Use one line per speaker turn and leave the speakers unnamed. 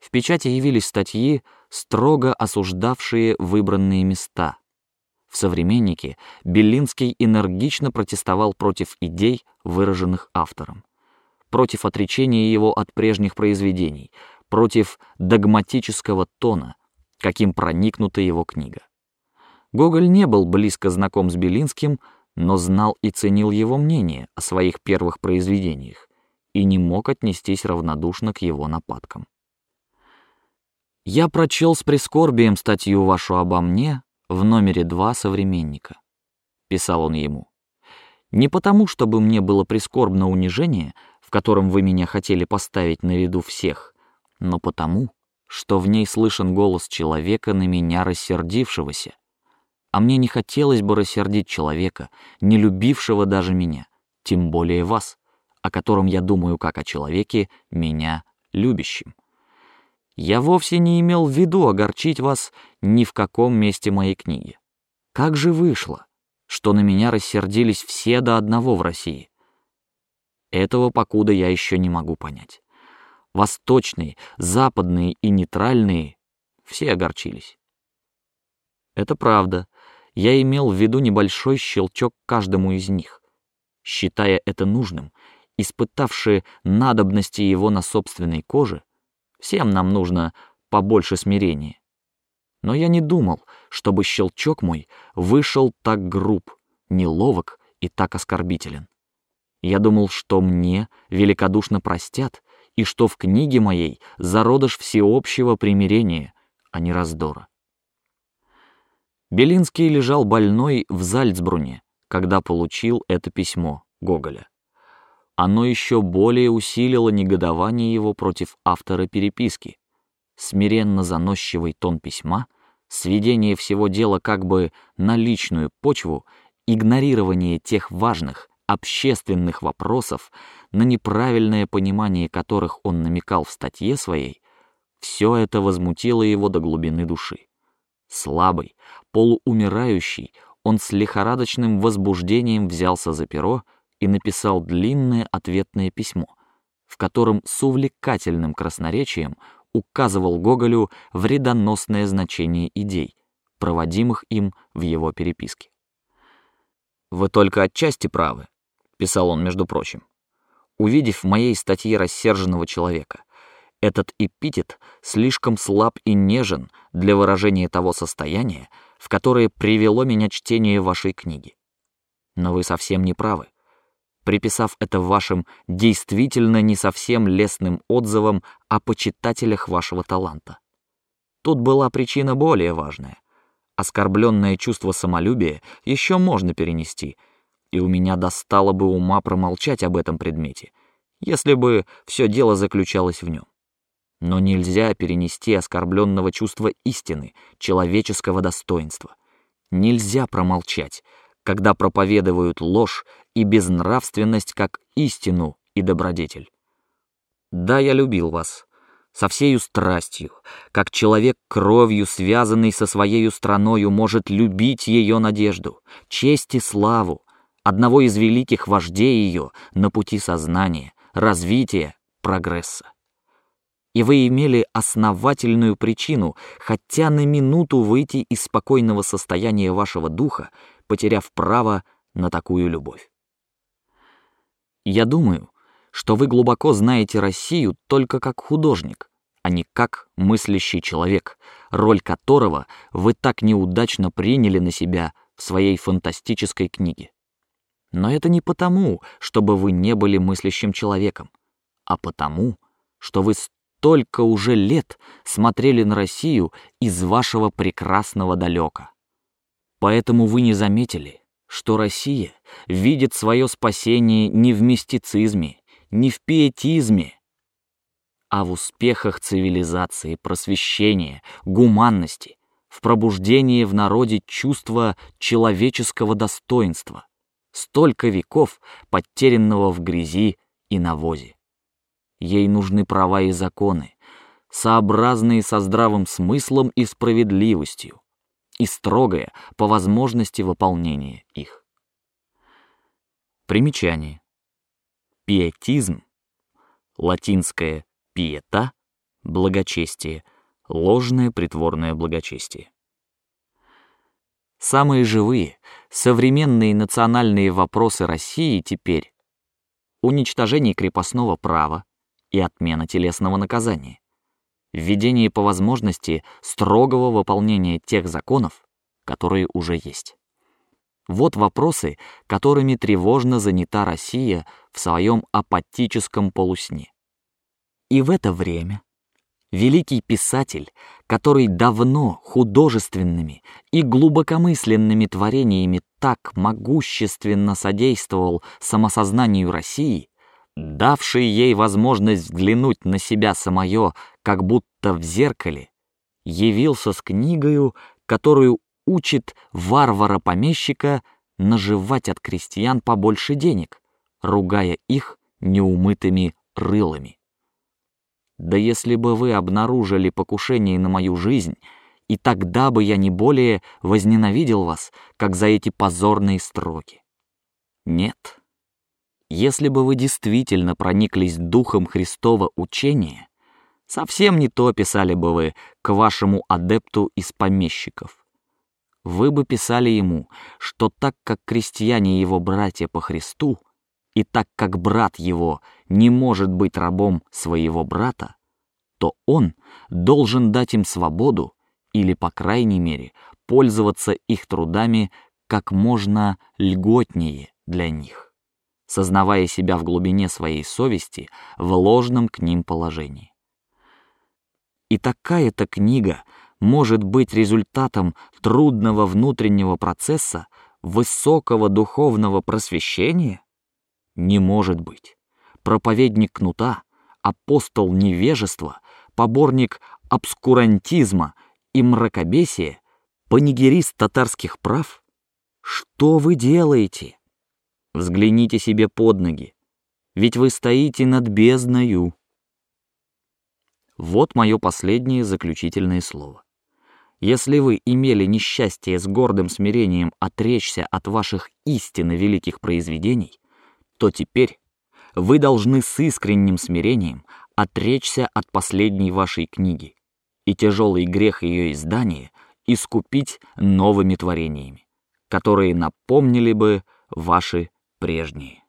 В печати явились статьи, строго осуждавшие выбранные места. В «Современнике» Беллинский энергично протестовал против идей, выраженных автором, против отречения его от прежних произведений, против догматического тона, каким проникнута его книга. Гоголь не был близко знаком с Белинским, но знал и ценил его мнение о своих первых произведениях и не мог отнестись равнодушно к его нападкам. Я прочел с прискорбием статью вашу обо мне в номере два современника. Писал он ему. Не потому, чтобы мне было прискорбно унижение, в котором вы меня хотели поставить на виду всех, но потому, что в ней слышен голос человека на меня рассердившегося, а мне не хотелось бы рассердить человека, не любившего даже меня, тем более вас, о котором я думаю как о человеке, меня любящем. Я вовсе не имел в виду огорчить вас ни в каком месте моей книги. Как же вышло, что на меня рассердились все до одного в России? Этого покуда я еще не могу понять. Восточные, западные и нейтральные все огорчились. Это правда, я имел в виду небольшой щелчок каждому из них, считая это нужным, испытавшие надобности его на собственной коже, всем нам нужно побольше смирения. Но я не думал, чтобы щелчок мой вышел так груб, неловок и так оскорбителен. Я думал, что мне великодушно простят и что в книге моей зародыш всеобщего примирения, а не раздора. Белинский лежал больной в Зальцбруне, когда получил это письмо Гоголя. Оно еще более усилило негодование его против автора переписки. Смиренно заносчивый тон письма, сведение всего дела как бы на личную почву, игнорирование тех важных общественных вопросов, на неправильное понимание которых он намекал в статье своей, все это возмутило его до глубины души. Слабый, полуумирающий, он с лихорадочным возбуждением взялся за перо и написал длинное ответное письмо, в котором с увлекательным красноречием указывал Гоголю вредоносное значение идей, проводимых им в его переписке. Вы только отчасти правы, писал он между прочим, увидев в моей статье рассерженного человека, этот эпитет слишком слаб и нежен для выражения того состояния, в которое привело меня чтение вашей книги. Но вы совсем не правы, приписав это вашим действительно не совсем лестным отзывам о почитателях вашего таланта. Тут была причина более важная. Оскорбленное чувство самолюбия еще можно перенести, и у меня достало бы ума промолчать об этом предмете, если бы все дело заключалось в нем. Но нельзя перенести оскорбленного чувства истины, человеческого достоинства. Нельзя промолчать, когда проповедуют ложь и безнравственность как истину и добродетель. Да, я любил вас со всею страстью, как человек кровью связанный со своей страною может любить ее надежду, честь и славу одного из великих вождей ее на пути сознания, развития, прогресса и вы имели основательную причину, хотя на минуту выйти из спокойного состояния вашего духа, потеряв право на такую любовь. Я думаю, что вы глубоко знаете Россию только как художник, а не как мыслящий человек, роль которого вы так неудачно приняли на себя в своей фантастической книге. Но это не потому, чтобы вы не были мыслящим человеком, а потому, что вы столько уже лет смотрели на Россию из вашего прекрасного далека. Поэтому вы не заметили, что Россия видит свое спасение не в мистицизме, не в пиетизме, а в успехах цивилизации, просвещения, гуманности, в пробуждении в народе чувства человеческого достоинства, столько веков потерянного в грязи и навозе. Ей нужны права и законы, сообразные со здравым смыслом и справедливостью, и строгое по возможности выполнение их. Примечание. Пиетизм, латинское pieta, благочестие, ложное притворное благочестие. Самые живые, современные национальные вопросы России теперь уничтожение крепостного права и отмена телесного наказания, введение по возможности строгого выполнения тех законов, которые уже есть. Вот вопросы, которыми тревожно занята Россия в своем апатическом полусне. И в это время великий писатель, который давно художественными и глубокомысленными творениями так могущественно содействовал самосознанию России, давший ей возможность взглянуть на себя самое, как будто в зеркале, явился с книгою, которую учит варвара-помещика наживать от крестьян побольше денег, ругая их неумытыми рылами. Да если бы вы обнаружили покушение на мою жизнь, и тогда бы я не более возненавидел вас, как за эти позорные строки. Нет. Если бы вы действительно прониклись духом Христова учения, совсем не то писали бы вы к вашему адепту из помещиков. Вы бы писали ему, что так как крестьяне его братья по Христу, и так как брат его не может быть рабом своего брата, то он должен дать им свободу или, по крайней мере, пользоваться их трудами как можно льготнее для них, сознавая себя в глубине своей совести в ложном к ним положении. И такая-то книга может быть результатом трудного внутреннего процесса высокого духовного просвещения? Не может быть. Проповедник кнута, апостол невежества, поборник обскурантизма и мракобесия, панигерист татарских прав? Что вы делаете? Взгляните себе под ноги, ведь вы стоите над бездною. Вот мое последнее заключительное слово. Если вы имели несчастье с гордым смирением отречься от ваших истинно великих произведений, то теперь вы должны с искренним смирением отречься от последней вашей книги и тяжелый грех ее издания искупить новыми творениями, которые напомнили бы ваши прежние.